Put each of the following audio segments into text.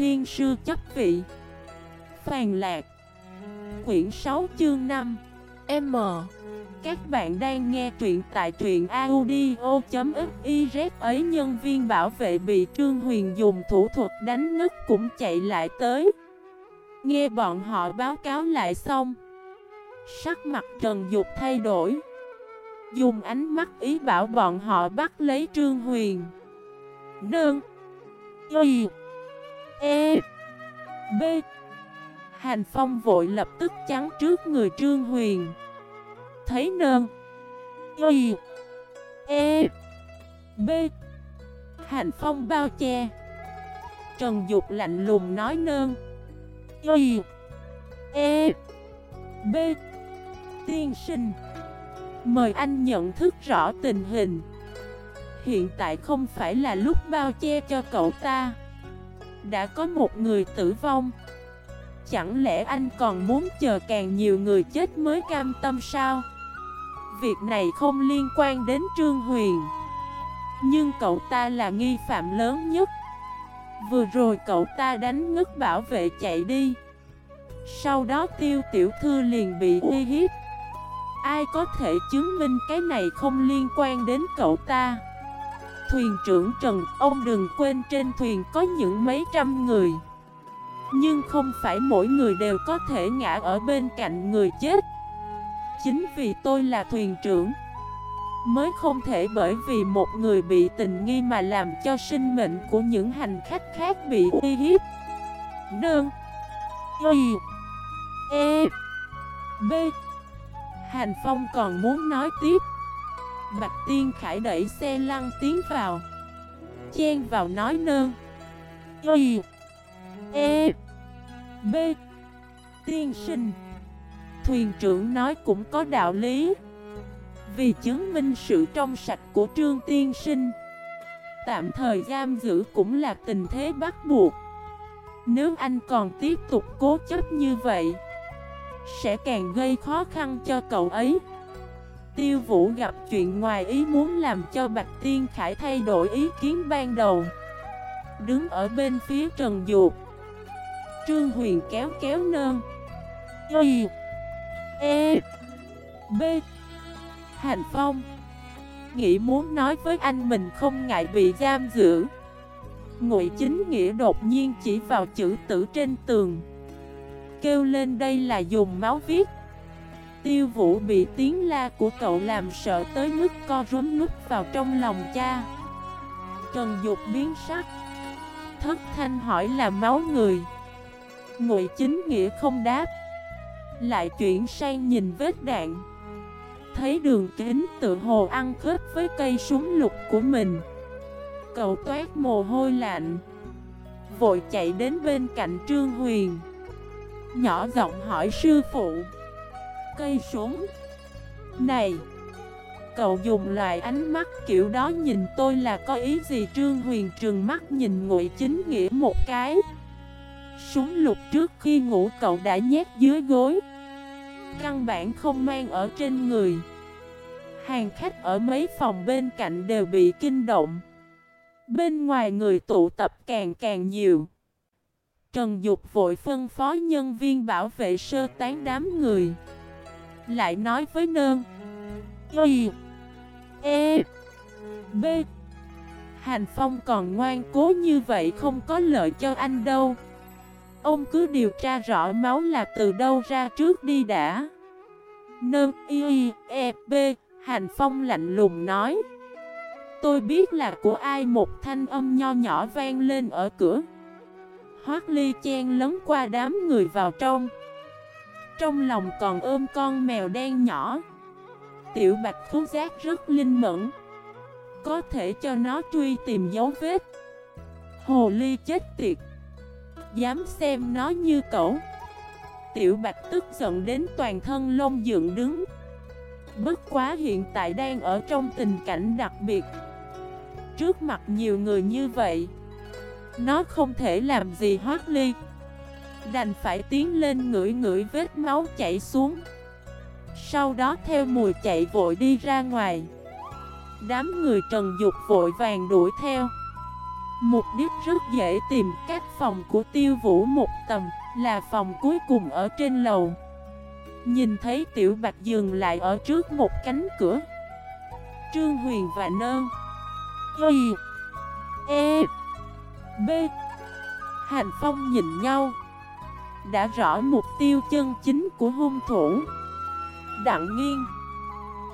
thiên sư chấp vị. Phàn lạc. Quyển 6 chương 5 M. Các bạn đang nghe truyện tại truyện audio.xyz ấy nhân viên bảo vệ bị Trương Huyền dùng thủ thuật đánh ngất cũng chạy lại tới. Nghe bọn họ báo cáo lại xong, Sắc mặt Trần Dục thay đổi. Dùng ánh mắt ý bảo bọn họ bắt lấy Trương Huyền. Nương. Y. E B. Hành Phong vội lập tức chắn trước người Trương Huyền. Thấy nơn. Y. E B. Hành Phong bao che. Trần Dục lạnh lùng nói nơn. Y. E B. Tiên sinh. Mời anh nhận thức rõ tình hình. Hiện tại không phải là lúc bao che cho cậu ta. Đã có một người tử vong. Chẳng lẽ anh còn muốn chờ càng nhiều người chết mới cam tâm sao? Việc này không liên quan đến Trương Huyền. Nhưng cậu ta là nghi phạm lớn nhất. Vừa rồi cậu ta đánh ngất bảo vệ chạy đi. Sau đó tiêu tiểu thư liền bị uy hiếp. Ai có thể chứng minh cái này không liên quan đến cậu ta? Thuyền trưởng Trần, ông đừng quên trên thuyền có những mấy trăm người. Nhưng không phải mỗi người đều có thể ngã ở bên cạnh người chết. Chính vì tôi là thuyền trưởng Mới không thể bởi vì một người bị tình nghi mà làm cho sinh mệnh của những hành khách khác bị uy hiếp. Đơn Y E B. Hành Phong còn muốn nói tiếp. Bạch Tiên Khải đẩy xe lăn tiến vào. Chen vào nói nơn Y E B. Tiên sinh. Thuyền trưởng nói cũng có đạo lý. Vì chứng minh sự trong sạch của Trương Tiên sinh, Tạm thời giam giữ cũng là tình thế bắt buộc. Nếu anh còn tiếp tục cố chấp như vậy, Sẽ càng gây khó khăn cho cậu ấy. Tiêu Vũ gặp chuyện ngoài ý muốn làm cho Bạch Tiên Khải thay đổi ý kiến ban đầu. Đứng ở bên phía Trần Dục Trương Huyền kéo kéo nơn Y E B. Hành Phong. Nghĩ muốn nói với anh mình không ngại bị giam giữ. Ngụy Chính Nghĩa đột nhiên chỉ vào chữ tử trên tường. Kêu lên đây là dùng máu viết. Tiêu vũ bị tiếng la của cậu làm sợ tới mức co rúm nút vào trong lòng cha. Trần Dục biến sắc. Thất thanh hỏi là máu người. Ngụy chính nghĩa không đáp. Lại chuyển sang nhìn vết đạn. Thấy đường kính tự hồ ăn khớp với cây súng lục của mình. Cậu toát mồ hôi lạnh. Vội chạy đến bên cạnh Trương Huyền. Nhỏ giọng hỏi sư phụ cây súng. Này, Cậu dùng loại ánh mắt kiểu đó nhìn tôi là có ý gì? Trương Huyền trường mắt nhìn ngụy chính nghĩa một cái. Súng lục trước khi ngủ cậu đã nhét dưới gối. Căn bản không mang ở trên người. Hàng khách ở mấy phòng bên cạnh đều bị kinh động. Bên ngoài người tụ tập càng càng nhiều. Trần Dục vội phân phó nhân viên bảo vệ sơ tán đám người lại nói với nơn Y E B. Hành Phong còn ngoan cố như vậy không có lợi cho anh đâu. Ông cứ điều tra rõ máu là từ đâu ra trước đi đã. Nơn Y E B. Hành Phong lạnh lùng nói. Tôi biết là của ai một thanh âm nho nhỏ vang lên ở cửa. Hoác ly chen lấn qua đám người vào trong trong lòng còn ôm con mèo đen nhỏ. Tiểu bạch thú giác rất linh mẫn, Có thể cho nó truy tìm dấu vết. Hồ ly chết tiệt, Dám xem nó như cậu. Tiểu bạch tức giận đến toàn thân lông dựng đứng. Bất quá hiện tại đang ở trong tình cảnh đặc biệt. Trước mặt nhiều người như vậy, Nó không thể làm gì hoác ly. Đành phải tiến lên ngửi ngửi vết máu chảy xuống. Sau đó theo mùi chạy vội đi ra ngoài. Đám người trần dục vội vàng đuổi theo. Mục đích rất dễ tìm các phòng của tiêu vũ một tầm Là phòng cuối cùng ở trên lầu. Nhìn thấy tiểu bạch dừng lại ở trước một cánh cửa. Trương Huyền và Nơn Y. E. B. Hành Phong nhìn nhau. Đã rõ mục tiêu chân chính của hung thủ. Đặng nghiêng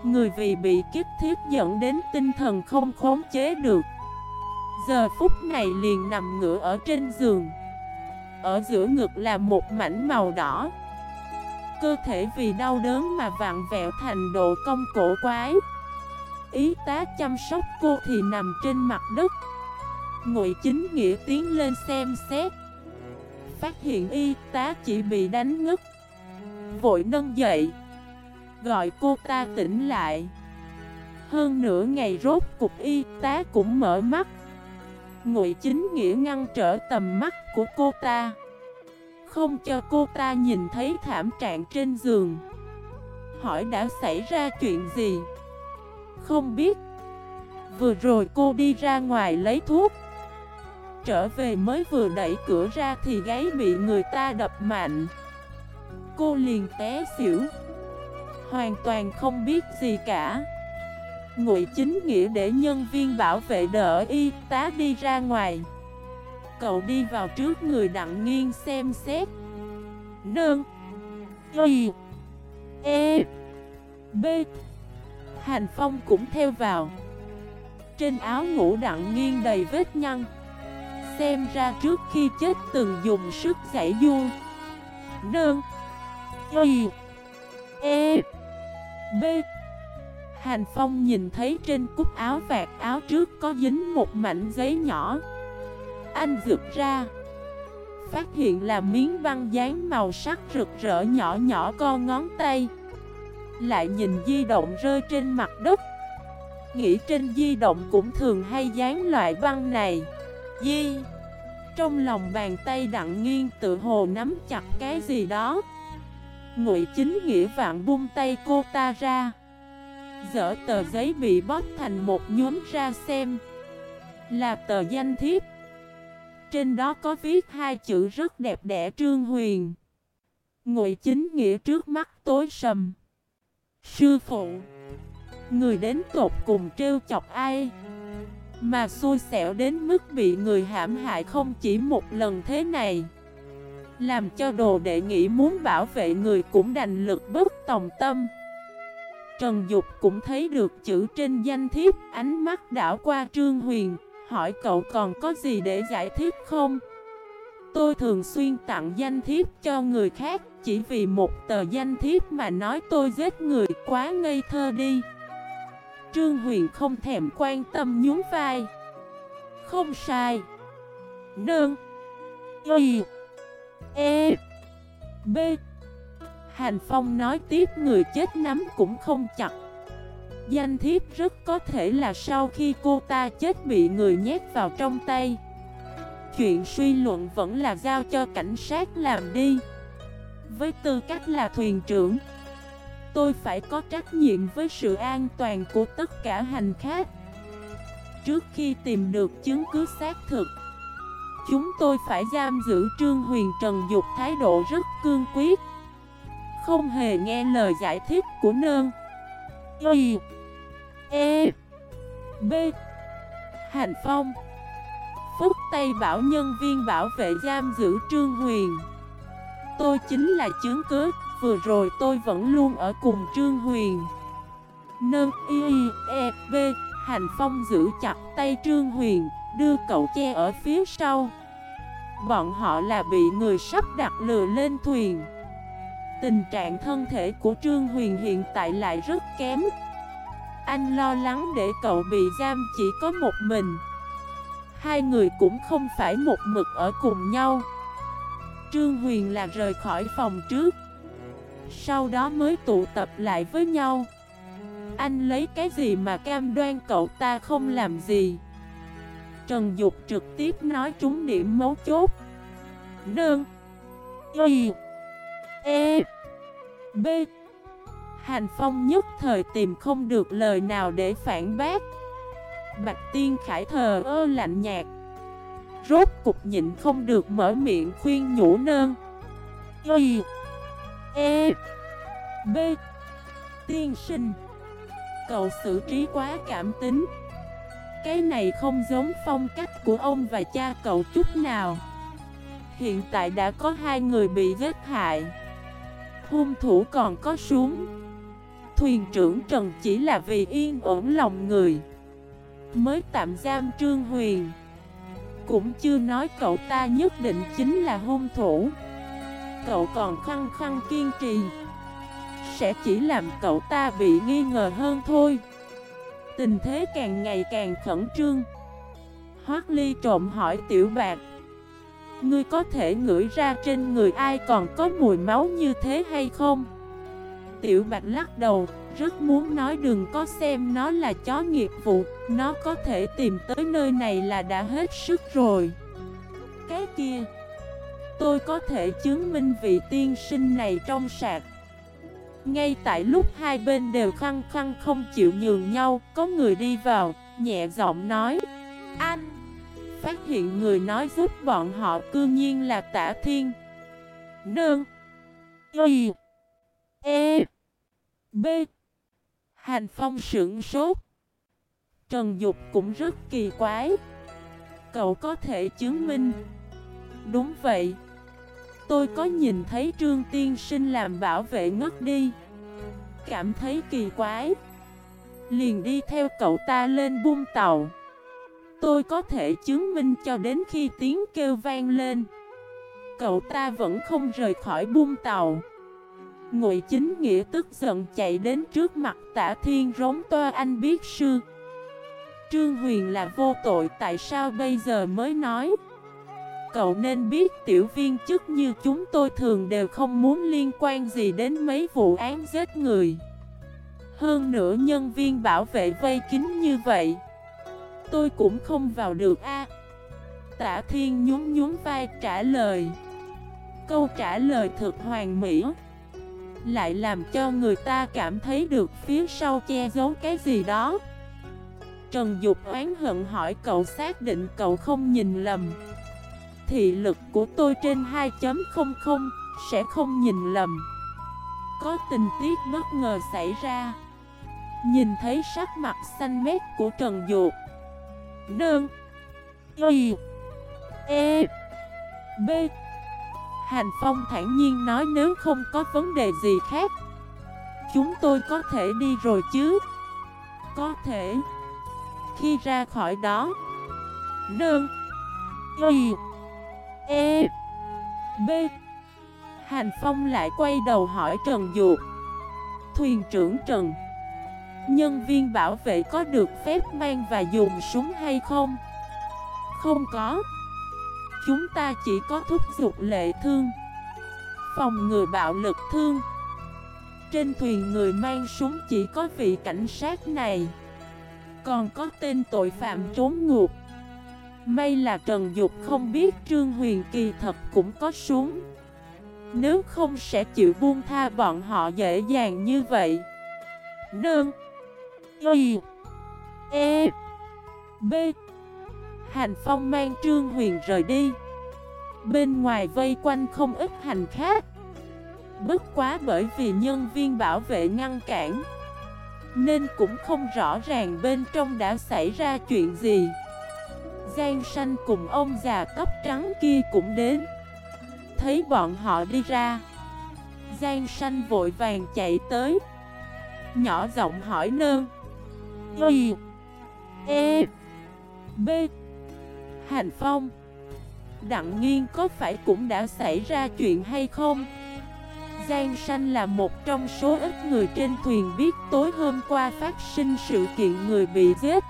Người vì bị kích thiết dẫn đến tinh thần không khống chế được, Giờ phút này liền nằm ngửa ở trên giường. Ở giữa ngực là một mảnh màu đỏ. Cơ thể vì đau đớn mà vặn vẹo thành độ công cổ quái. Ý tá chăm sóc cô thì nằm trên mặt đất. Ngụy chính nghĩa tiến lên xem xét. Phát hiện y tá chỉ bị đánh ngất. Vội nâng dậy, Gọi cô ta tỉnh lại. Hơn nửa ngày rốt cục y tá cũng mở mắt. Ngụy chính nghĩa ngăn trở tầm mắt của cô ta. Không cho cô ta nhìn thấy thảm trạng trên giường. Hỏi đã xảy ra chuyện gì? Không biết. Vừa rồi cô đi ra ngoài lấy thuốc. Trở về mới vừa đẩy cửa ra thì gáy bị người ta đập mạnh. Cô liền té xỉu. Hoàn toàn không biết gì cả. Ngụy chính nghĩa để nhân viên bảo vệ đỡ y tá đi ra ngoài. Cậu đi vào trước người đặng nghiêng xem xét. Nương. Y. E. B. Hành Phong cũng theo vào. Trên áo ngủ đặng nghiêng đầy vết nhăn. Xem ra trước khi chết từng dùng sức giải du. Nương Y. E. B. Hàn Phong nhìn thấy trên cúc áo vạt áo trước có dính một mảnh giấy nhỏ. Anh rực ra. Phát hiện là miếng băng dán màu sắc rực rỡ nhỏ nhỏ con ngón tay. Lại nhìn di động rơi trên mặt đất. Nghĩ trên di động cũng thường hay dán loại băng này. Di, Trong lòng bàn tay đặng nghiêng tự hồ nắm chặt cái gì đó. Ngụy chính nghĩa vạn buông tay cô ta ra. Dở tờ giấy bị bóp thành một nhóm ra xem. Là tờ danh thiếp. Trên đó có viết hai chữ rất đẹp đẽ Trương Huyền. Ngụy chính nghĩa trước mắt tối sầm. Sư phụ, Người đến tột cùng trêu chọc ai? Mà xui xẻo đến mức bị người hãm hại không chỉ một lần thế này. Làm cho đồ đệ nghĩ muốn bảo vệ người cũng đành lực bất tòng tâm. Trần Dục cũng thấy được chữ trên danh thiếp, Ánh mắt đảo qua Trương Huyền, Hỏi cậu còn có gì để giải thích không? Tôi thường xuyên tặng danh thiếp cho người khác, Chỉ vì một tờ danh thiếp mà nói tôi giết người quá ngây thơ đi. Trương Huyền không thèm quan tâm nhún vai. Không sai. Nương. Y. E. B. Hành Phong nói tiếp người chết nắm cũng không chặt. Danh thiếp rất có thể là sau khi cô ta chết bị người nhét vào trong tay. Chuyện suy luận vẫn là giao cho cảnh sát làm đi. Với tư cách là thuyền trưởng Tôi phải có trách nhiệm với sự an toàn của tất cả hành khách. Trước khi tìm được chứng cứ xác thực, Chúng tôi phải giam giữ Trương Huyền Trần Dục thái độ rất cương quyết, không hề nghe lời giải thích của nơn. Y E B Hành Phong. Phúc Tây bảo nhân viên bảo vệ giam giữ Trương Huyền. Tôi chính là chứng cứ. Vừa rồi tôi vẫn luôn ở cùng Trương Huyền. Nâng Y E B Hành Phong giữ chặt tay Trương Huyền, Đưa cậu che ở phía sau. Bọn họ là bị người sắp đặt lừa lên thuyền. Tình trạng thân thể của Trương Huyền hiện tại lại rất kém. Anh lo lắng để cậu bị giam chỉ có một mình. Hai người cũng không phải một mực ở cùng nhau. Trương Huyền là rời khỏi phòng trước. Sau đó mới tụ tập lại với nhau. Anh lấy cái gì mà cam đoan cậu ta không làm gì? Trần Dục trực tiếp nói trúng điểm mấu chốt. Đơn. Y. E. B. Hành Phong nhất thời tìm không được lời nào để phản bác. Bạch Tiên Khải thờ ơ lạnh nhạt. Rốt cục nhịn không được mở miệng khuyên nhủ nơn Y. E B, Tiên sinh. Cậu xử trí quá cảm tính. Cái này không giống phong cách của ông và cha cậu chút nào. Hiện tại đã có hai người bị giết hại. Hung thủ còn có súng. Thuyền trưởng Trần chỉ là vì yên ổn lòng người. Mới tạm giam Trương Huyền. Cũng chưa nói cậu ta nhất định chính là hung thủ. Cậu còn khăng khăng kiên trì Sẽ chỉ làm cậu ta bị nghi ngờ hơn thôi Tình thế càng ngày càng khẩn trương Hoác Ly trộm hỏi Tiểu Bạc Ngươi có thể ngửi ra trên người ai còn có mùi máu như thế hay không? Tiểu Bạch lắc đầu, rất muốn nói đừng có xem nó là chó nghiệp vụ, nó có thể tìm tới nơi này là đã hết sức rồi. Cái kia, tôi có thể chứng minh vị tiên sinh này trong sạc. Ngay tại lúc hai bên đều khăng khăng không chịu nhường nhau, có người đi vào, nhẹ giọng nói, Anh! Phát hiện người nói giúp bọn họ cư nhiên là tả thiên. Nương! Y! E! B. Hành Phong sửng sốt Trần Dục cũng rất kỳ quái Cậu có thể chứng minh Đúng vậy Tôi có nhìn thấy Trương Tiên Sinh làm bảo vệ ngất đi. Cảm thấy kỳ quái. Liền đi theo cậu ta lên buông tàu. Tôi có thể chứng minh cho đến khi tiếng kêu vang lên. Cậu ta vẫn không rời khỏi buông tàu. Ngụy chính nghĩa tức giận chạy đến trước mặt tả thiên rống toa anh biết sư. Trương Huyền là vô tội, tại sao bây giờ mới nói? Cậu nên biết tiểu viên chức như chúng tôi thường đều không muốn liên quan gì đến mấy vụ án giết người. Hơn nữa nhân viên bảo vệ vây kín như vậy, Tôi cũng không vào được a. Tả thiên nhún nhún vai trả lời. Câu trả lời thực hoàn mỹ, lại làm cho người ta cảm thấy được phía sau che giấu cái gì đó. Trần Dục oán hận hỏi cậu xác định cậu không nhìn lầm. Thị lực của tôi trên 2.00 sẽ không nhìn lầm. Có tình tiết bất ngờ xảy ra. Nhìn thấy sắc mặt xanh mét của Trần Dục Đơn. Y. E. B. Hành Phong thản nhiên nói nếu không có vấn đề gì khác Chúng tôi có thể đi rồi chứ? Có thể. Khi ra khỏi đó. Đơn, Y. E B. Hành Phong lại quay đầu hỏi Trần Dục. Thuyền trưởng Trần, Nhân viên bảo vệ có được phép mang và dùng súng hay không? Không có. Chúng ta chỉ có thúc giục lệ thương, Phòng ngừa bạo lực thương. Trên thuyền người mang súng chỉ có vị cảnh sát này. Còn có tên tội phạm trốn ngục May là Trần Dục không biết Trương Huyền Kỳ thật cũng có súng. Nếu không sẽ chịu buông tha bọn họ dễ dàng như vậy. Nương. Y. E. B. Hành Phong mang Trương Huyền rời đi. Bên ngoài vây quanh không ít hành khác Bất quá bởi vì nhân viên bảo vệ ngăn cản, Nên cũng không rõ ràng bên trong đã xảy ra chuyện gì. Giang Sanh cùng ông già tóc trắng kia cũng đến. Thấy bọn họ đi ra, Giang Sanh vội vàng chạy tới. Nhỏ giọng hỏi nơ Y E B. Hành Phong, Đặng Nghiên có phải cũng đã xảy ra chuyện hay không? Giang Sanh là một trong số ít người trên thuyền biết tối hôm qua phát sinh sự kiện người bị giết.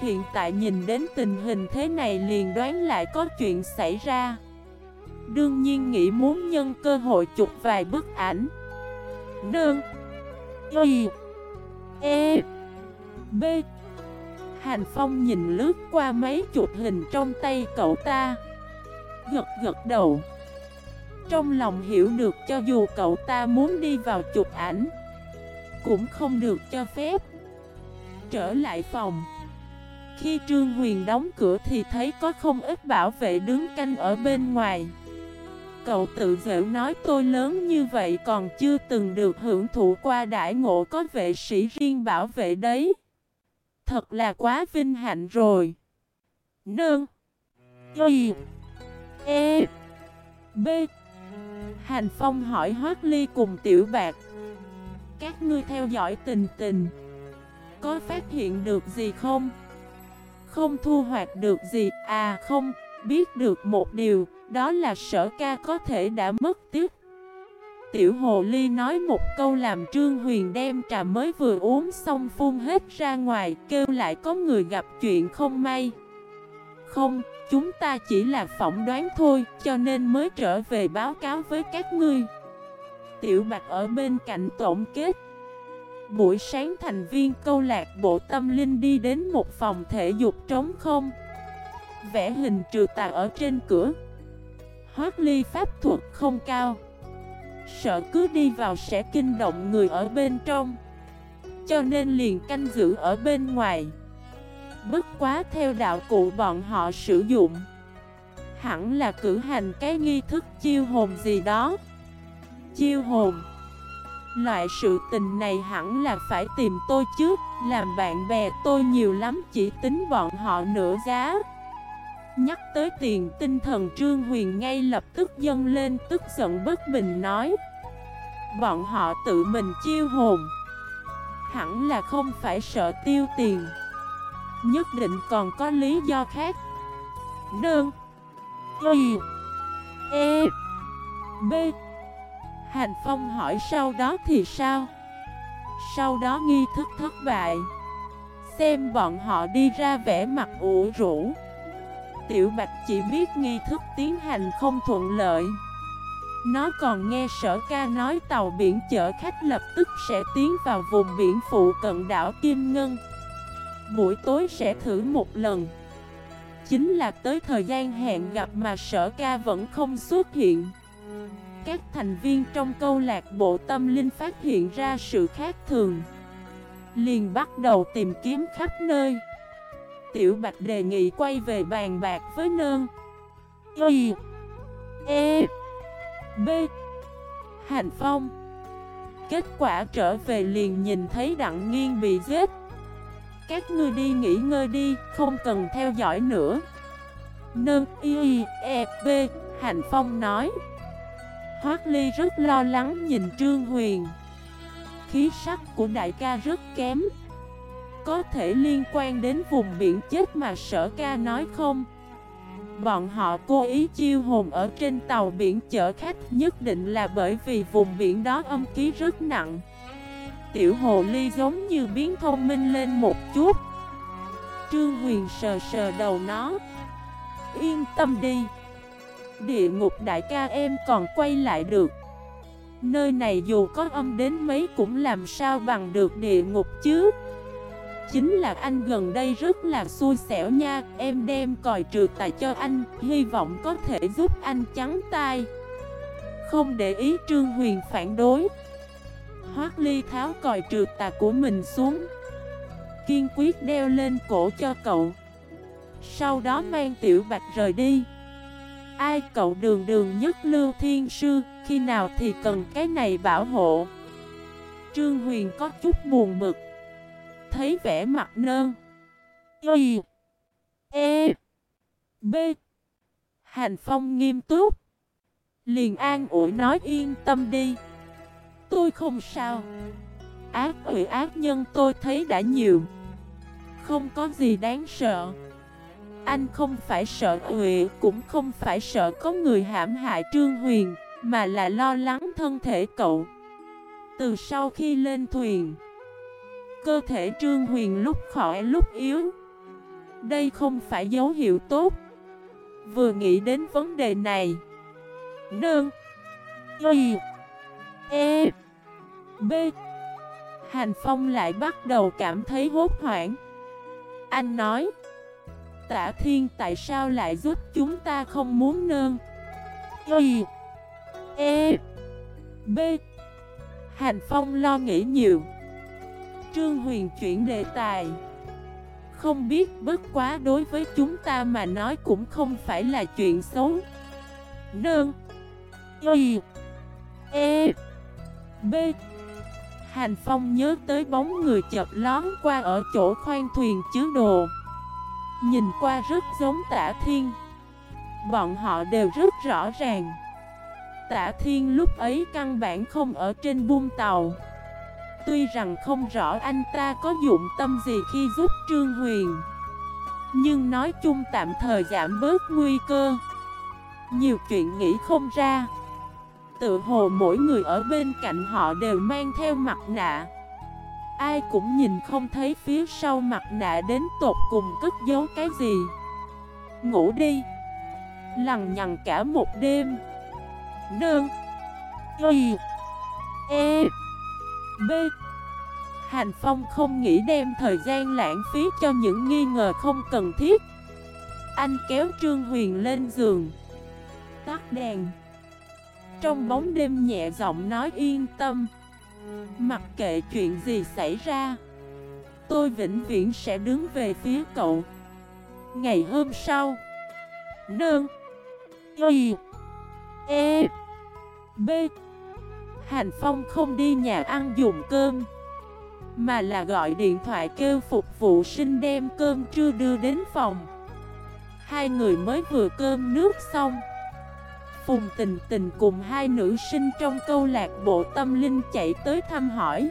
Hiện tại nhìn đến tình hình thế này liền đoán lại có chuyện xảy ra. Đương nhiên nghĩ muốn nhân cơ hội chụp vài bức ảnh. Đơn Y. E. B. Hành Phong nhìn lướt qua mấy chụp hình trong tay cậu ta. Gật gật đầu. Trong lòng hiểu được cho dù cậu ta muốn đi vào chụp ảnh, Cũng không được cho phép. Trở lại phòng khi Trương Huyền đóng cửa thì thấy có không ít bảo vệ đứng canh ở bên ngoài. Cậu tự dễu nói, tôi lớn như vậy còn chưa từng được hưởng thụ qua đại ngộ có vệ sĩ riêng bảo vệ đấy. Thật là quá vinh hạnh rồi. Nương. Y. E. B. Hành Phong hỏi Hoác Ly cùng Tiểu Bạc, Các ngươi theo dõi tình tình, Có phát hiện được gì không? Không thu hoạch được gì. À không, biết được một điều Đó là sở ca có thể đã mất tiếc. Tiểu Hồ Ly nói một câu làm Trương Huyền đem trà mới vừa uống xong phun hết ra ngoài Kêu lại có người gặp chuyện không may. Không, chúng ta chỉ là phỏng đoán thôi Cho nên mới trở về báo cáo với các ngươi. Tiểu Bạch ở bên cạnh tổng kết. Buổi sáng thành viên câu lạc bộ tâm linh đi đến một phòng thể dục trống không. Vẽ hình trừ tà ở trên cửa. Hoác ly pháp thuật không cao. Sợ cứ đi vào sẽ kinh động người ở bên trong. Cho nên liền canh giữ ở bên ngoài. Bất quá theo đạo cụ bọn họ sử dụng, Hẳn là cử hành cái nghi thức chiêu hồn gì đó. Chiêu hồn Loại sự tình này hẳn là phải tìm tôi chứ, Làm bạn bè tôi nhiều lắm chỉ tính bọn họ nửa giá. Nhắc tới tiền tinh thần Trương Huyền ngay lập tức dâng lên tức giận bất bình nói. Bọn họ tự mình chiêu hồn. Hẳn là không phải sợ tiêu tiền. Nhất định còn có lý do khác. Đơn Y. E. B. Hành Phong hỏi sau đó thì sao? Sau đó nghi thức thất bại. Xem bọn họ đi ra vẻ mặt ủ rũ. Tiểu Bạch chỉ biết nghi thức tiến hành không thuận lợi. Nó còn nghe sở ca nói tàu biển chở khách lập tức sẽ tiến vào vùng biển phụ cận đảo Kim Ngân. Buổi tối sẽ thử một lần. Chính là tới thời gian hẹn gặp mà sở ca vẫn không xuất hiện. Các thành viên trong câu lạc bộ tâm linh phát hiện ra sự khác thường. Liền bắt đầu tìm kiếm khắp nơi. Tiểu Bạch đề nghị quay về bàn bạc với nơn Y E B. Hành Phong. Kết quả trở về liền nhìn thấy Đặng Nghiên bị giết. Các ngươi đi nghỉ ngơi đi, không cần theo dõi nữa. Nơn Y E B. Hành Phong nói. Hoác Ly rất lo lắng nhìn Trương Huyền. Khí sắc của đại ca rất kém. Có thể liên quan đến vùng biển chết mà sở ca nói không? Bọn họ cố ý chiêu hồn ở trên tàu biển chở khách nhất định là bởi vì vùng biển đó âm khí rất nặng. Tiểu hồ ly giống như biến thông minh lên một chút. Trương Huyền sờ sờ đầu nó. Yên tâm đi. Địa ngục đại ca em còn quay lại được. Nơi này dù có âm đến mấy cũng làm sao bằng được địa ngục chứ. Chính là anh gần đây rất là xui xẻo nha, Em đem còi trừ tài cho anh, Hy vọng có thể giúp anh trắng tay Không để ý Trương Huyền phản đối. Hoác ly tháo còi trừ tà của mình xuống. Kiên quyết đeo lên cổ cho cậu. Sau đó mang tiểu bạch rời đi. Ai cậu đường đường nhất lưu thiên sư, Khi nào thì cần cái này bảo hộ? Trương Huyền có chút buồn bực. Thấy vẻ mặt nơn. Y E B. Hành Phong nghiêm túc. Liền an ủi nói yên tâm đi. Tôi không sao. Ác ủy ác nhân tôi thấy đã nhiều. Không có gì đáng sợ. Anh không phải sợ ủy Cũng không phải sợ có người hãm hại Trương Huyền, Mà là lo lắng thân thể cậu. Từ sau khi lên thuyền, Cơ thể Trương Huyền lúc khỏi lúc yếu. Đây không phải dấu hiệu tốt. Vừa nghĩ đến vấn đề này, Nương, Y E B Hành Phong lại bắt đầu cảm thấy hốt hoảng. Anh nói Tả Thiên, tại sao lại giúp chúng ta không muốn nương? Y E B. Hành Phong lo nghĩ nhiều. Trương Huyền chuyển đề tài. Không biết bất quá đối với chúng ta mà nói cũng không phải là chuyện xấu. Nương. Y E B. Hành Phong nhớ tới bóng người chợt lón qua ở chỗ khoan thuyền chứa đồ. Nhìn qua rất giống tả thiên. Bọn họ đều rất rõ ràng. Tả thiên lúc ấy căn bản không ở trên buông tàu. Tuy rằng không rõ anh ta có dụng tâm gì khi giúp Trương Huyền, Nhưng nói chung tạm thời giảm bớt nguy cơ. Nhiều chuyện nghĩ không ra. Tự hồ mỗi người ở bên cạnh họ đều mang theo mặt nạ. Ai cũng nhìn không thấy phía sau mặt nạ đến tột cùng cất giấu cái gì. Ngủ đi. Lằn nhằn cả một đêm. Nương. Y. E. B. Hành Phong không nghĩ đem thời gian lãng phí cho những nghi ngờ không cần thiết. Anh kéo Trương Huyền lên giường. Tắt đèn. Trong bóng đêm nhẹ giọng nói yên tâm. Mặc kệ chuyện gì xảy ra, Tôi vĩnh viễn sẽ đứng về phía cậu. Ngày hôm sau, Nương, Y E B Hành Phong không đi nhà ăn dùng cơm, Mà là gọi điện thoại kêu phục vụ sinh đem cơm trưa đưa đến phòng. Hai người mới vừa cơm nước xong Phùng tình tình cùng hai nữ sinh trong câu lạc bộ tâm linh chạy tới thăm hỏi.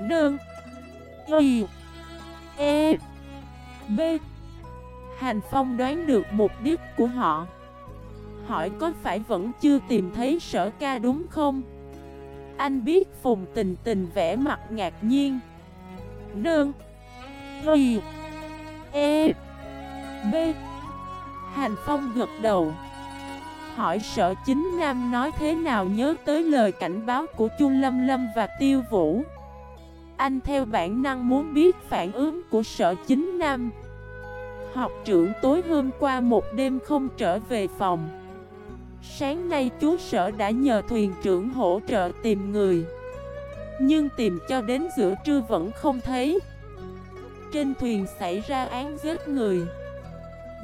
Nương, Y E B. Hành Phong đoán được mục đích của họ. Hỏi có phải vẫn chưa tìm thấy sở ca đúng không? Anh biết Phùng Tình Tình vẽ mặt ngạc nhiên. Nương, Y E B. Hành Phong gật đầu. Hỏi sở chính Nam nói thế nào nhớ tới lời cảnh báo của Chu Lâm Lâm và Tiêu Vũ. Anh theo bản năng muốn biết phản ứng của sở chính Nam. Học trưởng, tối hôm qua một đêm không trở về phòng. Sáng nay chú sở đã nhờ thuyền trưởng hỗ trợ tìm người. Nhưng tìm cho đến giữa trưa vẫn không thấy. Trên thuyền xảy ra án giết người.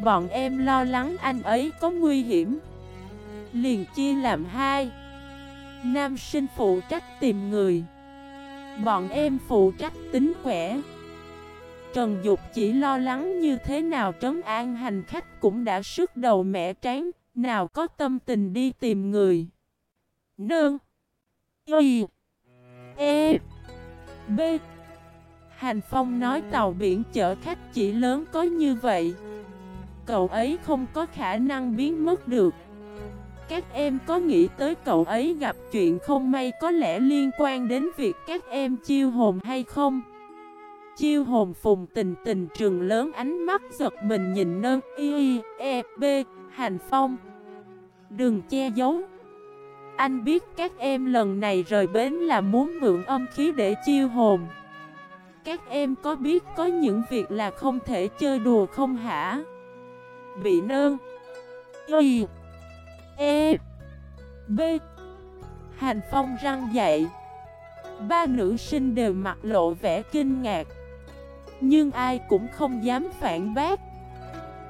Bọn em lo lắng anh ấy có nguy hiểm. Liền chia làm hai Nam sinh phụ trách tìm người Bọn em phụ trách tính khỏe Trần Dục chỉ lo lắng như thế nào trấn an hành khách cũng đã sức đầu mẹ tráng nào có tâm tình đi tìm người. Nương. Y. E. B. Hành Phong nói tàu biển chở khách chỉ lớn có như vậy. Cậu ấy không có khả năng biến mất được. Các em có nghĩ tới cậu ấy gặp chuyện không? May có lẽ liên quan đến việc các em chiêu hồn hay không? Chiêu hồn phùng tình tình trường lớn, ánh mắt giật mình nhìn nơ, y e b hành phong. Đừng che giấu. Anh biết các em lần này rời bến là muốn mượn âm khí để chiêu hồn. Các em có biết có những việc là không thể chơi đùa không hả? Bị nơn Y E B. Hành phong răng dậy. Ba nữ sinh đều mặt lộ vẻ kinh ngạc. Nhưng ai cũng không dám phản bác.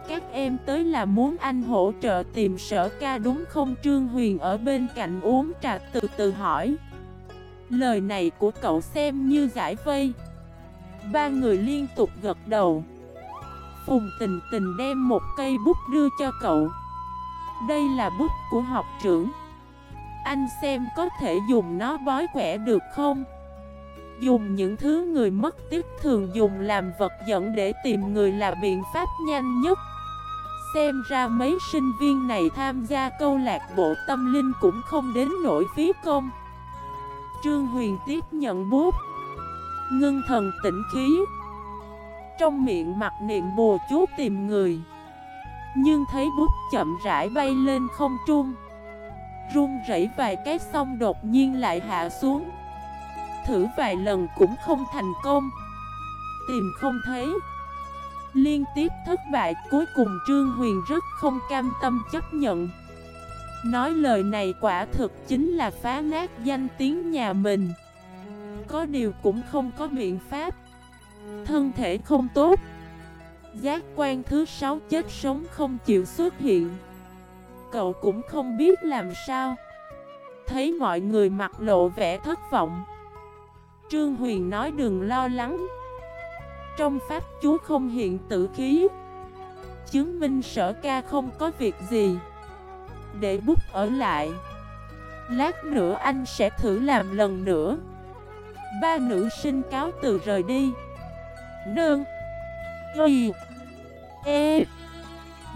Các em tới là muốn anh hỗ trợ tìm sở ca đúng không? Trương Huyền ở bên cạnh uống trà từ từ hỏi. Lời này của cậu xem như giải vây. Ba người liên tục gật đầu. Phùng tình tình đem một cây bút đưa cho cậu. Đây là bút của học trưởng. Anh xem có thể dùng nó bói quẻ được không? Dùng những thứ người mất tiếc thường dùng làm vật dẫn để tìm người là biện pháp nhanh nhất. Xem ra mấy sinh viên này tham gia câu lạc bộ tâm linh cũng không đến nổi phí công. Trương Huyền tiếp nhận bút. Ngưng thần tĩnh khí. Trong miệng mặt niệm bùa chú tìm người. Nhưng thấy bút chậm rãi bay lên không trung. Run rẩy vài cái xong đột nhiên lại hạ xuống. Thử vài lần cũng không thành công. Tìm không thấy. Liên tiếp thất bại, cuối cùng Trương Huyền rất không cam tâm chấp nhận. Nói lời này quả thực chính là phá nát danh tiếng nhà mình. Có điều cũng không có biện pháp. Thân thể không tốt. Giác quan thứ sáu chết sống không chịu xuất hiện. Cậu cũng không biết làm sao. Thấy mọi người mặt lộ vẻ thất vọng. Trương Huyền nói đừng lo lắng. Trong pháp chú không hiện tử khí. Chứng minh sở ca không có việc gì. Để bút ở lại. Lát nữa anh sẽ thử làm lần nữa. Ba nữ sinh cáo từ rời đi. Nương! Y E.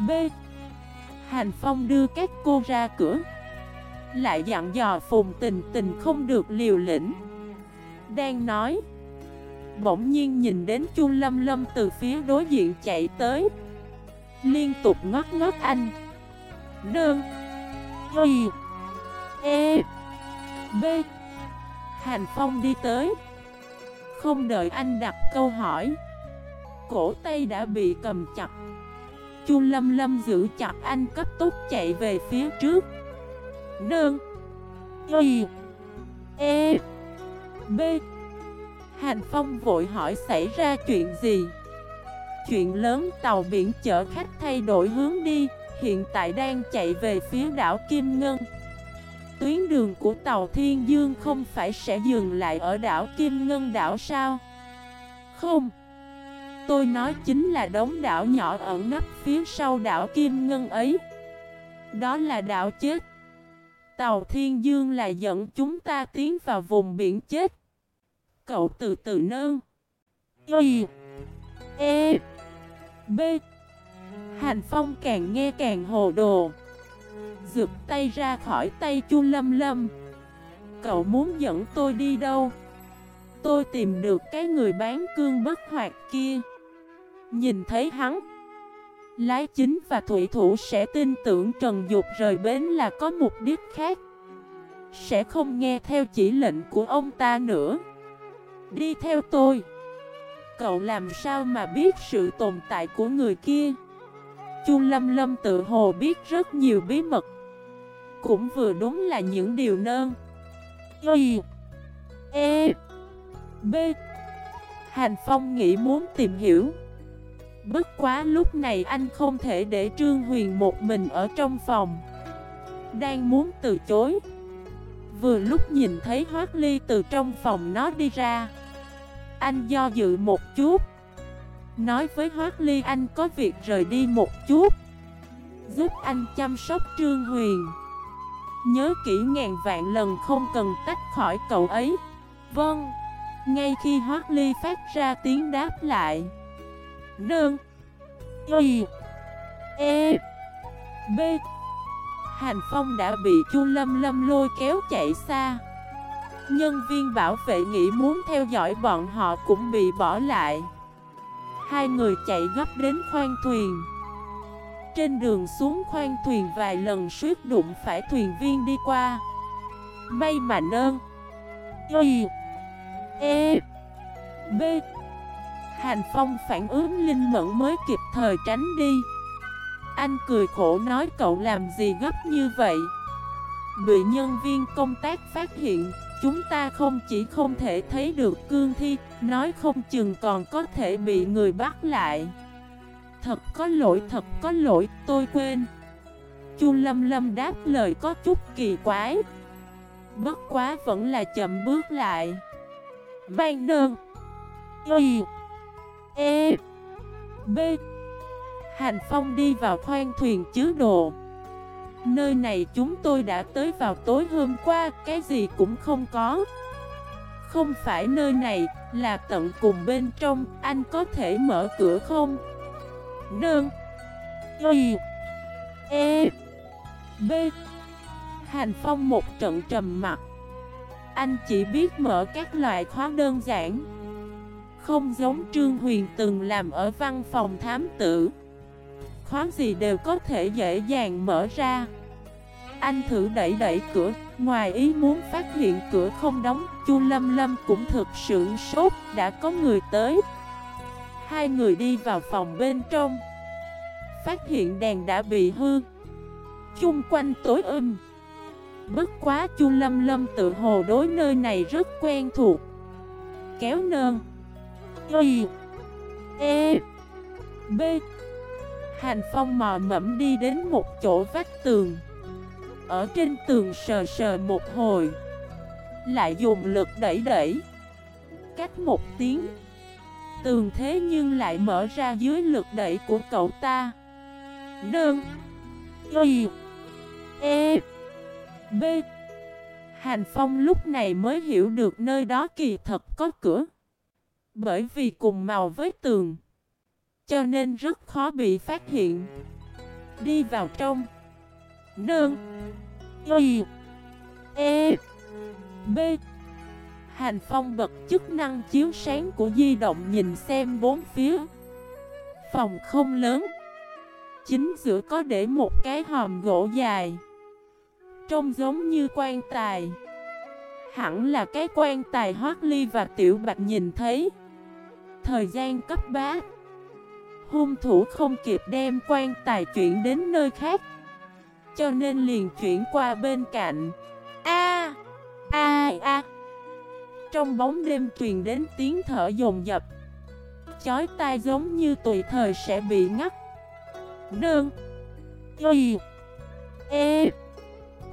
B. Hành Phong đưa các cô ra cửa. Lại dặn dò Phùng tình tình không được liều lĩnh. Đang nói, Bỗng nhiên nhìn đến Chu Lâm Lâm từ phía đối diện chạy tới. Liên tục ngót ngót anh. Nương Y. E. B. Hành Phong đi tới. Không đợi anh đặt câu hỏi Cổ tay đã bị cầm chặt. Chu Lâm Lâm giữ chặt anh cấp tốc chạy về phía trước. Đơn Y. E. B. Hành Phong vội hỏi xảy ra chuyện gì? Chuyện lớn tàu biển chở khách thay đổi hướng đi, Hiện tại đang chạy về phía đảo Kim Ngân. Tuyến đường của tàu Thiên Dương không phải sẽ dừng lại ở đảo Kim Ngân đảo sao? Không. Tôi nói chính là đống đảo nhỏ ẩn nấp phía sau đảo Kim Ngân ấy. Đó là đảo chết. Tàu Thiên Dương là dẫn chúng ta tiến vào vùng biển chết. Cậu từ từ nơn Y E B. Hành Phong càng nghe càng hồ đồ. Rực tay ra khỏi tay Chu Lâm Lâm. Cậu muốn dẫn tôi đi đâu? Tôi tìm được cái người bán cương bất hoạt kia. Nhìn thấy hắn, Lái chính và thủy thủ sẽ tin tưởng Trần Dục rời bến là có mục đích khác. Sẽ không nghe theo chỉ lệnh của ông ta nữa. Đi theo tôi. Cậu làm sao mà biết sự tồn tại của người kia? Chu Lâm Lâm tự hồ biết rất nhiều bí mật. Cũng vừa đúng là những điều nơn. Y E B. Hành Phong nghĩ muốn tìm hiểu. Bất quá lúc này anh không thể để Trương Huyền một mình ở trong phòng. Đang muốn từ chối. Vừa lúc nhìn thấy Hoác Ly từ trong phòng nó đi ra. Anh do dự một chút. Nói với Hoác Ly anh có việc rời đi một chút. Giúp anh chăm sóc Trương Huyền. Nhớ kỹ ngàn vạn lần không cần tách khỏi cậu ấy. Vâng. Ngay khi Hoác Ly phát ra tiếng đáp lại. Nương. Y. E. B. Hành Phong đã bị Chu Lâm Lâm lôi kéo chạy xa. Nhân viên bảo vệ nghĩ muốn theo dõi bọn họ cũng bị bỏ lại. Hai người chạy gấp đến khoang thuyền. Trên đường xuống khoang thuyền vài lần suýt đụng phải thuyền viên đi qua. May mà nơn Y. E. B. Hành Phong phản ứng linh mẫn mới kịp thời tránh đi. Anh cười khổ nói cậu làm gì gấp như vậy? Bị nhân viên công tác phát hiện Chúng ta không chỉ không thể thấy được cương thi Nói không chừng còn có thể bị người bắt lại. Thật có lỗi, thật có lỗi, tôi quên. Chu Lâm Lâm đáp lời có chút kỳ quái. Bất quá vẫn là chậm bước lại. Ban đơn Y E B. Hành Phong đi vào khoang thuyền chứa đồ. Nơi này chúng tôi đã tới vào tối hôm qua, Cái gì cũng không có. Không phải nơi này, Là tận cùng bên trong, Anh có thể mở cửa không? Đơn Y. E. B. Hành Phong một trận trầm mặt Anh chỉ biết mở các loại khóa đơn giản không giống Trương Huyền từng làm ở văn phòng thám tử. Khóa gì đều có thể dễ dàng mở ra. Anh thử đẩy đẩy cửa, Ngoài ý muốn phát hiện cửa không đóng, Chu Lâm Lâm cũng thực sự sốt, Đã có người tới. Hai người đi vào phòng bên trong. Phát hiện đèn đã bị hư. Chung quanh tối âm Bất quá Chu Lâm Lâm tự hồ đối nơi này rất quen thuộc. Kéo nơn. Y E B. Hành Phong mò mẫm đi đến một chỗ vách tường. Ở trên tường sờ sờ một hồi. Lại dùng lực đẩy đẩy. Cách một tiếng. Tường thế nhưng lại mở ra dưới lực đẩy của cậu ta. Đơn. Y. E. B. Hành Phong lúc này mới hiểu được nơi đó kỳ thật có cửa. Bởi vì cùng màu với tường, Cho nên rất khó bị phát hiện. Đi vào trong. Nương. Y. E. B. Hành Phong bật chức năng chiếu sáng của di động nhìn xem bốn phía. Phòng không lớn. Chính giữa có để một cái hòm gỗ dài. Trông giống như quan tài. Hẳn là cái quan tài Hoác Ly và Tiểu Bạch nhìn thấy. Thời gian cấp bá. Hung thủ không kịp đem quan tài chuyển đến nơi khác, Cho nên liền chuyển qua bên cạnh. A A A. Trong bóng đêm truyền đến tiếng thở dồn dập. Chói tai giống như tùy thời sẽ bị ngắt. Đơn Y E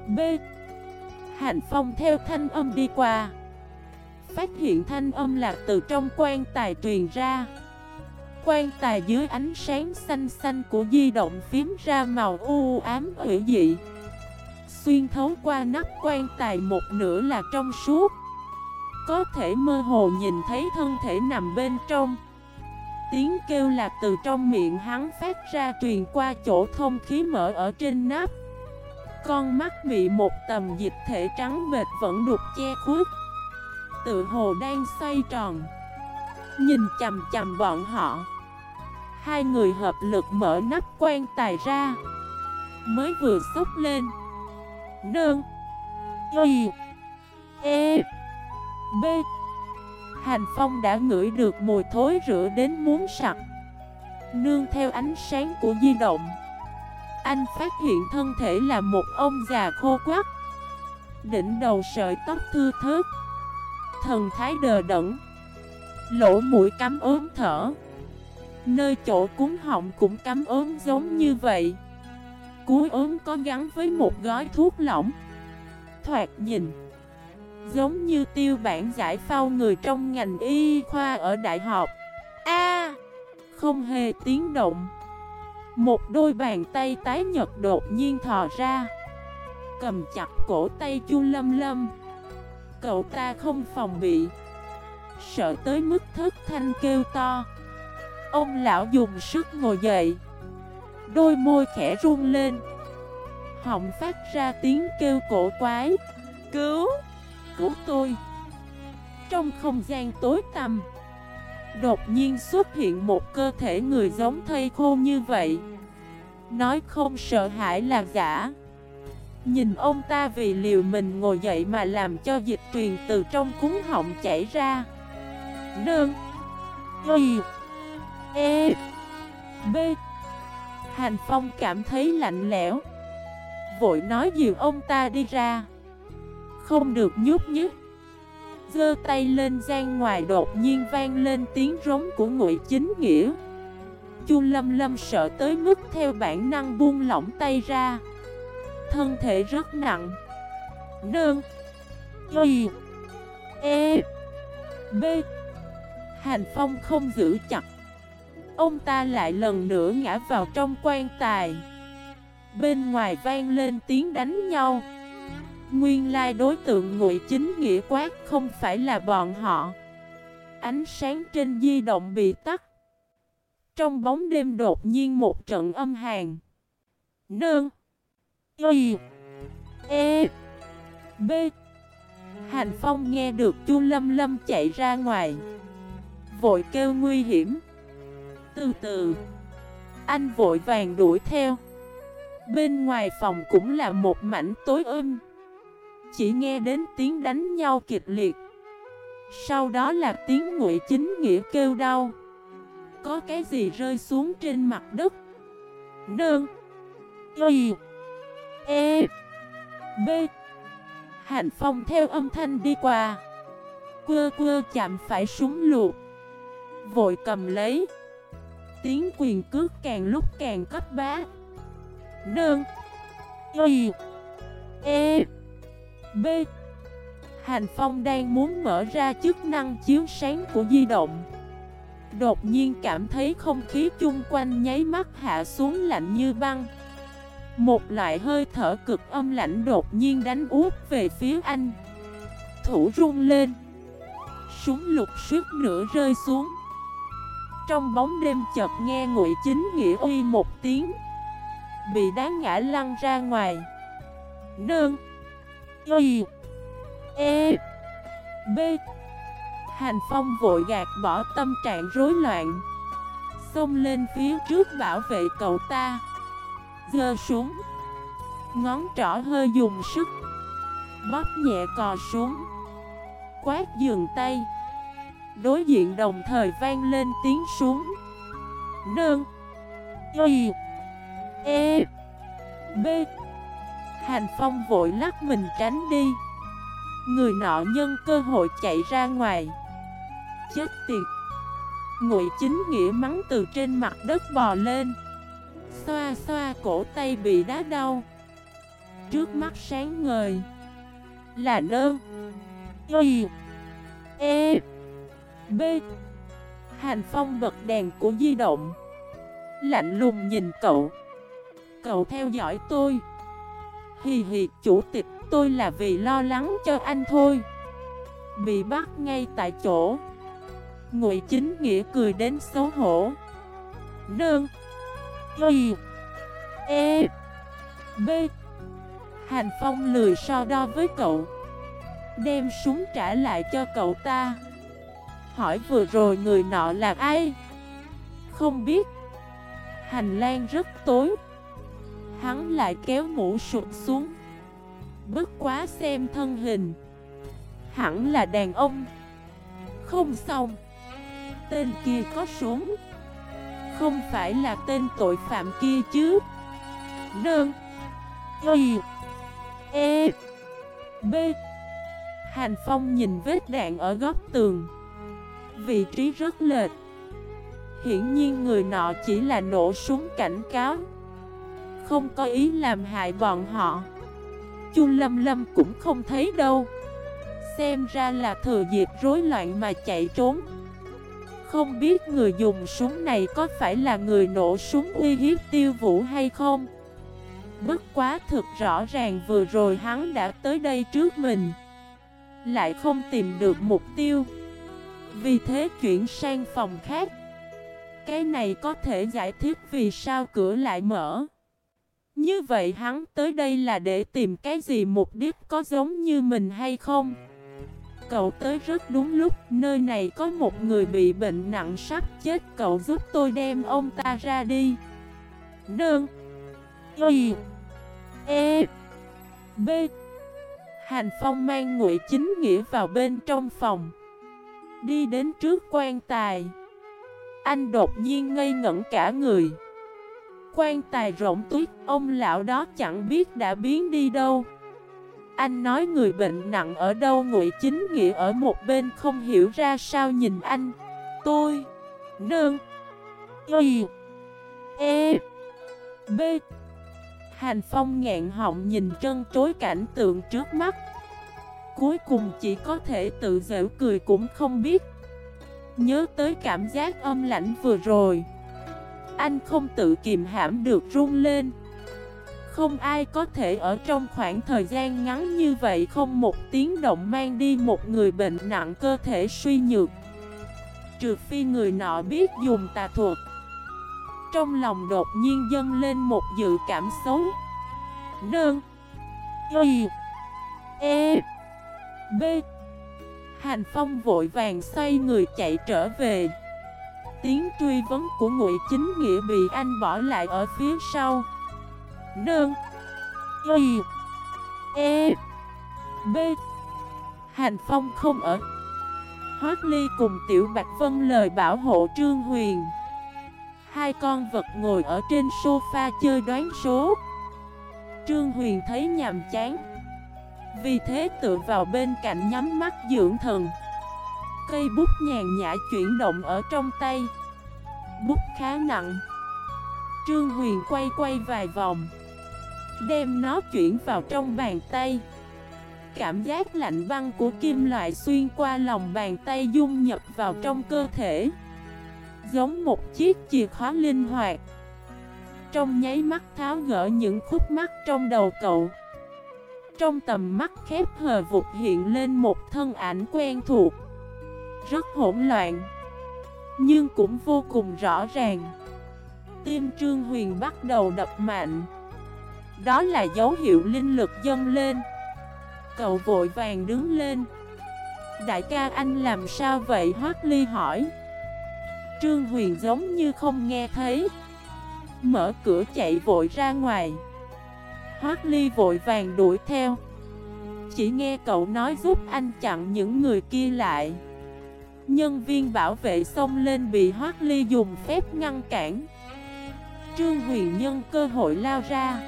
B. Hạnh Phong theo thanh âm đi qua. Phát hiện thanh âm là từ trong quan tài truyền ra. Quan tài dưới ánh sáng xanh xanh của di động phím ra màu u ám hủy dị. Xuyên thấu qua nắp quan tài một nửa là trong suốt. Có thể mơ hồ nhìn thấy thân thể nằm bên trong. Tiếng kêu là từ trong miệng hắn phát ra truyền qua chỗ thông khí mở ở trên nắp. Con mắt bị một tầm dịch thể trắng bệt vẫn đục che khuất. Tự hồ đang xoay tròn. Nhìn chầm chầm bọn họ. Hai người hợp lực mở nắp quan tài ra. Mới vừa xúc lên. Nương. Y. E. B. Hành Phong đã ngửi được mùi thối rửa đến muốn sặc. Nương theo ánh sáng của di động. Anh phát hiện thân thể là một ông già khô quắc Đỉnh đầu sợi tóc thư thớt. Thần thái đờ đẫn. Lỗ mũi cắm ốm thở. Nơi chỗ cúng họng cũng cắm ốm giống như vậy. Cuối ốm có gắn với một gói thuốc lỏng. Thoạt nhìn, Giống như tiêu bản giải phao người trong ngành y khoa ở đại học. A! Không hề tiếng động. Một đôi bàn tay tái nhật đột nhiên thò ra. Cầm chặt cổ tay chu lâm lâm. Cậu ta không phòng bị. Sợ tới mức thất thanh kêu to. Ông lão dùng sức ngồi dậy. Đôi môi khẽ run lên. Họng phát ra tiếng kêu cổ quái. Cứu! Cứu tôi! Trong không gian tối tăm, Đột nhiên xuất hiện một cơ thể người giống thây khô như vậy. Nói không sợ hãi là giả. Nhìn ông ta vì liều mình ngồi dậy mà làm cho dịch truyền từ trong cúng họng chảy ra. Đơn Y. E. B. Hành Phong cảm thấy lạnh lẽo. Vội nói dìu ông ta đi ra. Không được nhúc nhích. Giơ tay lên gian ngoài đột nhiên vang lên tiếng rống của ngụy chính nghĩa. Chu Lâm Lâm sợ tới mức theo bản năng buông lỏng tay ra. Thân thể rất nặng. Nương. Y. E. B. Hành Phong không giữ chặt. Ông ta lại lần nữa ngã vào trong quan tài. Bên ngoài vang lên tiếng đánh nhau. Nguyên lai đối tượng ngụy chính nghĩa quát không phải là bọn họ. Ánh sáng trên di động bị tắt. Trong bóng đêm đột nhiên một trận âm hàn. Nương. Y E B. Hành Phong nghe được Chu Lâm Lâm chạy ra ngoài. Vội kêu nguy hiểm. Từ từ Anh vội vàng đuổi theo. Bên ngoài phòng cũng là một mảnh tối âm Chỉ nghe đến tiếng đánh nhau kịch liệt. Sau đó là tiếng ngụy chính nghĩa kêu đau. Có cái gì rơi xuống trên mặt đất? Nương, Y. E B. Hành Phong theo âm thanh đi qua. Quơ quơ chạm phải súng luộc. Vội cầm lấy. Tiếng quyền cước càng lúc càng cấp bá. Nương. Y. E. B. Hành Phong đang muốn mở ra chức năng chiếu sáng của di động. Đột nhiên cảm thấy không khí chung quanh nháy mắt hạ xuống lạnh như băng. Một loại hơi thở cực âm lạnh đột nhiên đánh úp về phía anh. Thủ run lên. Súng lục suýt nửa rơi xuống. Trong bóng đêm chợt nghe ngụy chính nghĩa uy một tiếng. Bị đá ngã lăn ra ngoài. Nương Y. E. B. Hành Phong vội gạt bỏ tâm trạng rối loạn. Xông lên phía trước bảo vệ cậu ta. Gơ xuống Ngón trỏ hơi dùng sức. Bóp nhẹ cò xuống Quát dừng tay. Đối diện đồng thời vang lên tiếng xuống Nương Y. E. B. Hành Phong vội lắc mình tránh đi. Người nọ nhân cơ hội chạy ra ngoài. Chết tiệt. Ngụy chính nghĩa mắng từ trên mặt đất bò lên. Xoa xoa cổ tay bị đá đau. Trước mắt sáng ngời. Là nơ. Y. E. B. Hành Phong bật đèn của di động. Lạnh lùng nhìn cậu. Cậu theo dõi tôi. Hì hì, chủ tịch, tôi là vì lo lắng cho anh thôi. Bị bắt ngay tại chỗ. Ngụy chính nghĩa cười đến xấu hổ. Nương Y E B. Hành Phong lười so đo với cậu. Đem súng trả lại cho cậu ta. Hỏi vừa rồi người nọ là ai? Không biết. Hành lang rất tối. Hắn lại kéo mũ sụt xuống. Bất quá xem thân hình. Hẳn là đàn ông. Không xong. Tên kia có súng. Không phải là tên tội phạm kia chứ. Nương Y. E. B. Hành Phong nhìn vết đạn ở góc tường. Vị trí rất lệch. Hiển nhiên người nọ chỉ là nổ súng cảnh cáo. Không có ý làm hại bọn họ. Chu Lâm Lâm cũng không thấy đâu. Xem ra là thừa dịp rối loạn mà chạy trốn. Không biết người dùng súng này có phải là người nổ súng uy hiếp tiêu vũ hay không. Bất quá thực rõ ràng vừa rồi hắn đã tới đây trước mình, Lại không tìm được mục tiêu. Vì thế chuyển sang phòng khác. Cái này có thể giải thích vì sao cửa lại mở. Như vậy hắn tới đây là để tìm cái gì, mục đích có giống như mình hay không? Cậu tới rất đúng lúc, nơi này có một người bị bệnh nặng sắp chết, cậu giúp tôi đem ông ta ra đi. Đơn Y. E. B. Hành Phong mang ngụy chính nghĩa vào bên trong phòng. Đi đến trước quan tài. Anh đột nhiên ngây ngẩn cả người. Quan tài rộng tuyết, ông lão đó chẳng biết đã biến đi đâu. Anh nói người bệnh nặng ở đâu ngụy chính nghĩa ở một bên không hiểu ra sao nhìn anh. Tôi, nương, y, e, b. Hành Phong ngẹn họng nhìn trân trối cảnh tượng trước mắt. Cuối cùng chỉ có thể tự dễu cười cũng không biết. Nhớ tới cảm giác âm lãnh vừa rồi. Anh không tự kìm hãm được run lên không ai có thể ở trong khoảng thời gian ngắn như vậy không một tiếng động mang đi một người bệnh nặng cơ thể suy nhược. Trừ phi người nọ biết dùng tà thuật. Trong lòng đột nhiên dâng lên một dự cảm xấu. Nương. Y. E. B. Hành Phong vội vàng xoay người chạy trở về. Tiếng truy vấn của Ngụy Chính Nghĩa bị anh bỏ lại ở phía sau. Nương. Y. E. B. Hành Phong không ở. Hoác Ly cùng Tiểu Bạch Vân lời bảo hộ Trương Huyền. Hai con vật ngồi ở trên sofa chơi đoán số. Trương Huyền thấy nhàm chán. Vì thế tựa vào bên cạnh nhắm mắt dưỡng thần. Cây bút nhàn nhã chuyển động ở trong tay. Bút khá nặng. Trương Huyền quay quay vài vòng. Đem nó chuyển vào trong bàn tay. Cảm giác lạnh băng của kim loại xuyên qua lòng bàn tay dung nhập vào trong cơ thể. Giống một chiếc chìa khóa linh hoạt. Trong nháy mắt tháo gỡ những khúc mắt trong đầu cậu. Trong tầm mắt khép hờ vụt hiện lên một thân ảnh quen thuộc. Rất hỗn loạn, Nhưng cũng vô cùng rõ ràng. Tim Trương Huyền bắt đầu đập mạnh. Đó là dấu hiệu linh lực dâng lên. Cậu vội vàng đứng lên. Đại ca anh làm sao vậy? Hoác Ly hỏi. Trương Huyền giống như không nghe thấy. Mở cửa chạy vội ra ngoài. Hoác Ly vội vàng đuổi theo. Chỉ nghe cậu nói giúp anh chặn những người kia lại. Nhân viên bảo vệ xông lên bị Hoác Ly dùng phép ngăn cản. Trương Huyền nhân cơ hội lao ra.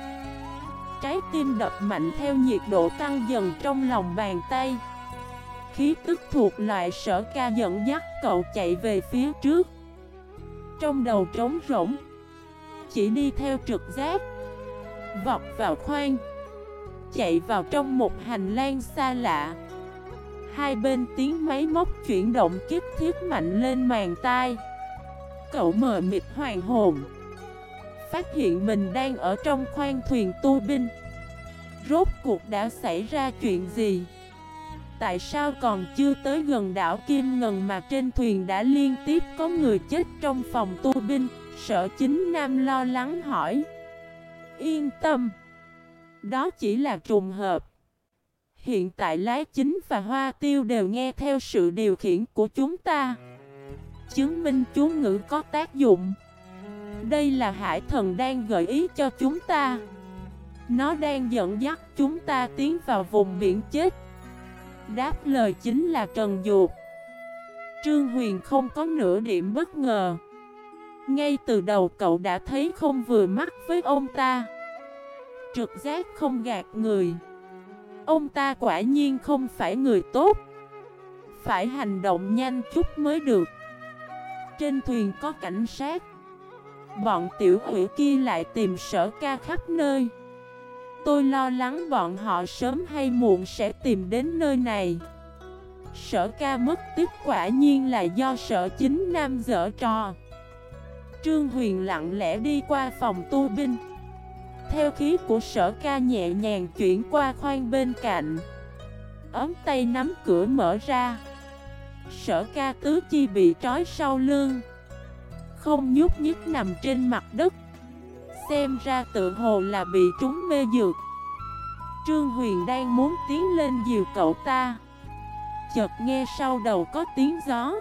Trái tim đập mạnh theo nhiệt độ tăng dần trong lòng bàn tay. Khí tức thuộc loại sở ca dẫn dắt cậu chạy về phía trước. Trong đầu trống rỗng, Chỉ đi theo trực giác, Vọt vào khoang, Chạy vào trong một hành lang xa lạ. Hai bên tiếng máy móc chuyển động kiếp thiết mạnh lên màn tai. Cậu mờ mịt hoàng hồn phát hiện mình đang ở trong khoang thuyền tu binh. Rốt cuộc đã xảy ra chuyện gì? Tại sao còn chưa tới gần đảo Kim Ngân mà trên thuyền đã liên tiếp có người chết trong phòng tu binh? Sở chính Nam lo lắng hỏi. Yên tâm. Đó chỉ là trùng hợp. Hiện tại lái chính và hoa tiêu đều nghe theo sự điều khiển của chúng ta. Chứng minh chú ngữ có tác dụng đây là hải thần đang gợi ý cho chúng ta. Nó đang dẫn dắt chúng ta tiến vào vùng biển chết. Đáp lời chính là Trần Duột. Trương Huyền không có nửa điểm bất ngờ. Ngay từ đầu cậu đã thấy không vừa mắt với ông ta. Trực giác không gạt người. Ông ta quả nhiên không phải người tốt. Phải hành động nhanh chút mới được. Trên thuyền có cảnh sát. Bọn tiểu hủy kia lại tìm sở ca khắp nơi. Tôi lo lắng bọn họ sớm hay muộn sẽ tìm đến nơi này. Sở ca mất tích quả nhiên là do sở chính nam dở trò. Trương Huyền lặng lẽ đi qua phòng tu binh. Theo khí của sở ca nhẹ nhàng chuyển qua khoang bên cạnh. Ấm tay nắm cửa mở ra. Sở ca tứ chi bị trói sau lưng không nhúc nhích nằm trên mặt đất. Xem ra tự hồ là bị trúng mê dược. Trương Huyền đang muốn tiến lên dìu cậu ta. Chợt nghe sau đầu có tiếng gió.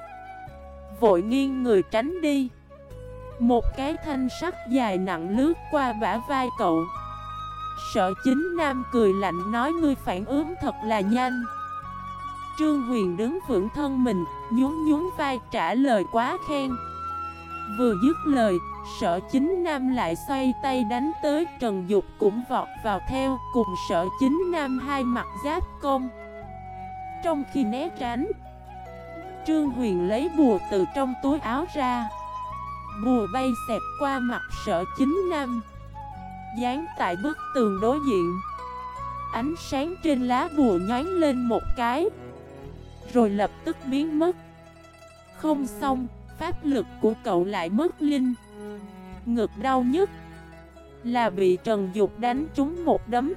Vội nghiêng người tránh đi. Một cái thanh sắt dài nặng lướt qua bả vai cậu. Sợ chính nam cười lạnh nói ngươi phản ứng thật là nhanh. Trương Huyền đứng vững thân mình, Nhún nhún vai trả lời quá khen. Vừa dứt lời, sở chính nam lại xoay tay đánh tới Trần Dục cũng vọt vào theo cùng sở chính nam hai mặt giáp công. Trong khi né tránh Trương Huyền lấy bùa từ trong túi áo ra. Bùa bay xẹt qua mặt sở chính nam Dán tại bức tường đối diện. Ánh sáng trên lá bùa nhói lên một cái Rồi lập tức biến mất. Không xong pháp lực của cậu lại mất linh. Ngực đau nhất Là bị Trần Dục đánh trúng một đấm.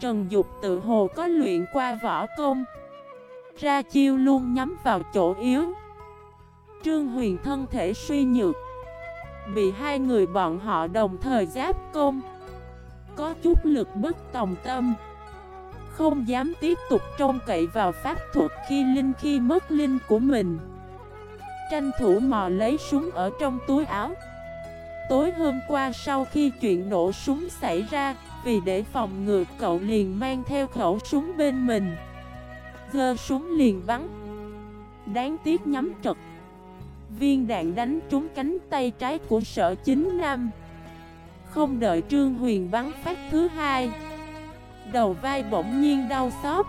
Trần Dục tự hồ có luyện qua võ công. Ra chiêu luôn nhắm vào chỗ yếu. Trương Huyền thân thể suy nhược. Bị hai người bọn họ đồng thời giáp công. Có chút lực bất tòng tâm. Không dám tiếp tục trông cậy vào pháp thuật khi linh khi mất linh của mình. Tranh thủ mò lấy súng ở trong túi áo. Tối hôm qua sau khi chuyện nổ súng xảy ra, Vì để phòng ngừa, cậu liền mang theo khẩu súng bên mình. Giơ súng liền bắn. Đáng tiếc nhắm trật. Viên đạn đánh trúng cánh tay trái của sở chính nam. Không đợi Trương Huyền bắn phát thứ hai, Đầu vai bỗng nhiên đau xót.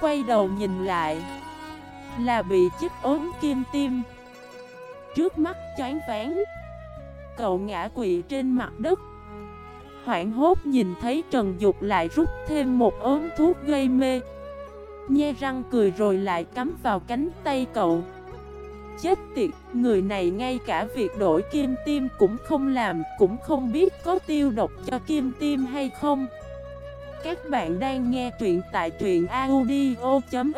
Quay đầu nhìn lại là bị chích ốm kim tim. Trước mắt choáng váng Cậu ngã quỵ trên mặt đất. Hoảng hốt nhìn thấy Trần Dục lại rút thêm một ốm thuốc gây mê. Nhe răng cười rồi lại cắm vào cánh tay cậu. Chết tiệt, người này ngay cả việc đổi kim tim cũng không làm Cũng không biết có tiêu độc cho kim tim hay không. Các bạn đang nghe truyện tại truyện audio.fif